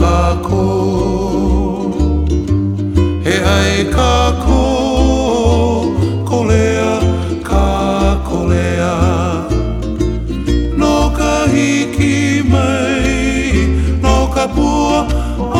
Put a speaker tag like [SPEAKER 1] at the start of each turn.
[SPEAKER 1] kākō He ai kākō Kolea, kā kolea Nō ka hiki mai Nō ka pua, oh